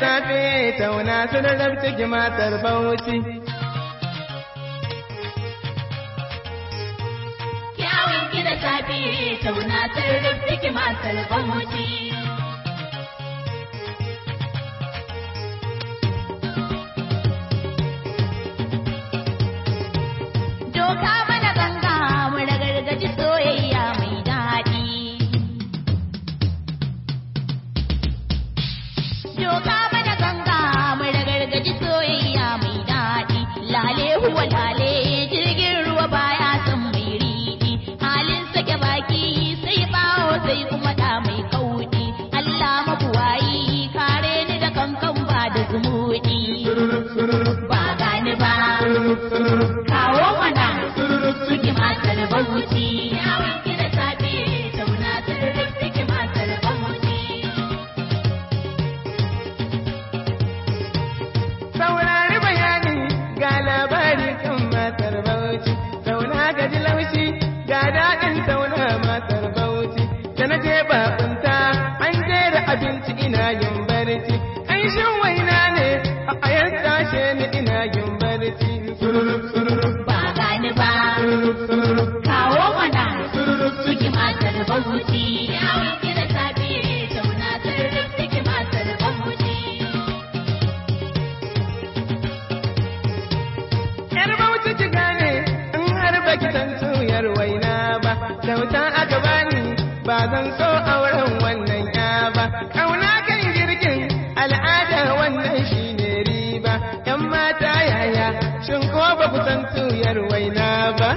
safe tauna su da matar bauchi. Kyawun ki da safe tauna su da matar bauchi. Baba. kyauta aka ni ba zan so auren wannan ya ba. Kauna kan jirgin al'ada wannan shine riba. Yan mata yaya shin ko ba ku san tuyar waina ba?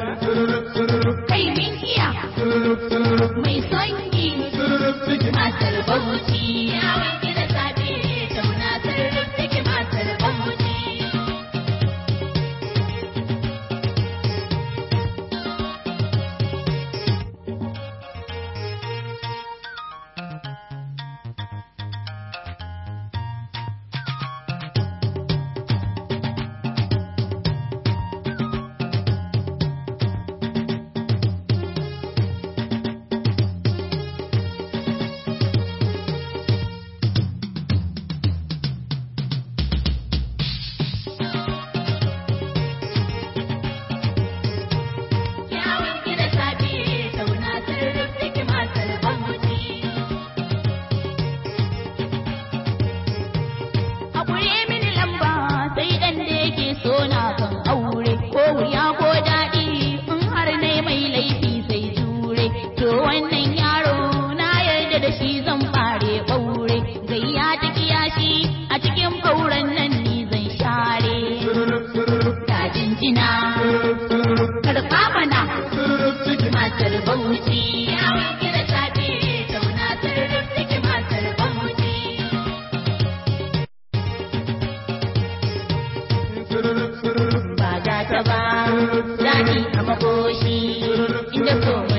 gauran nan ni zan share kajin jina karfa mana matar bauchi Ba gata ba, zani a makoshi, inda komai.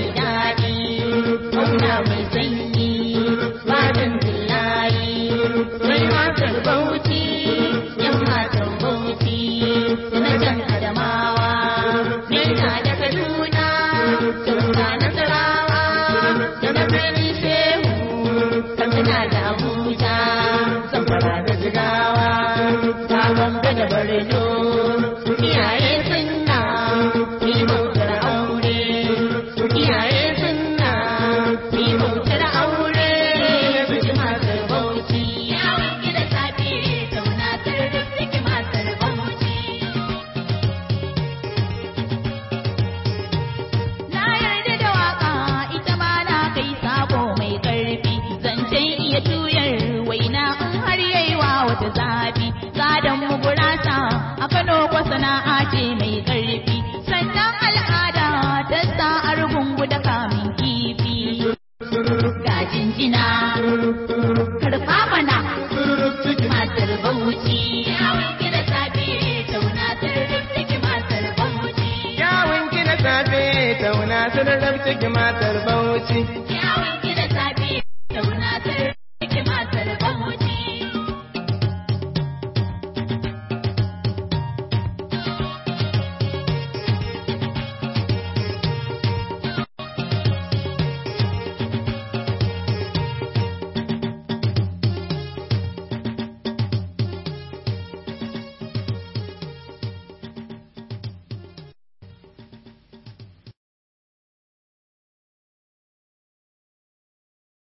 sunan ramta ki matar bauchi.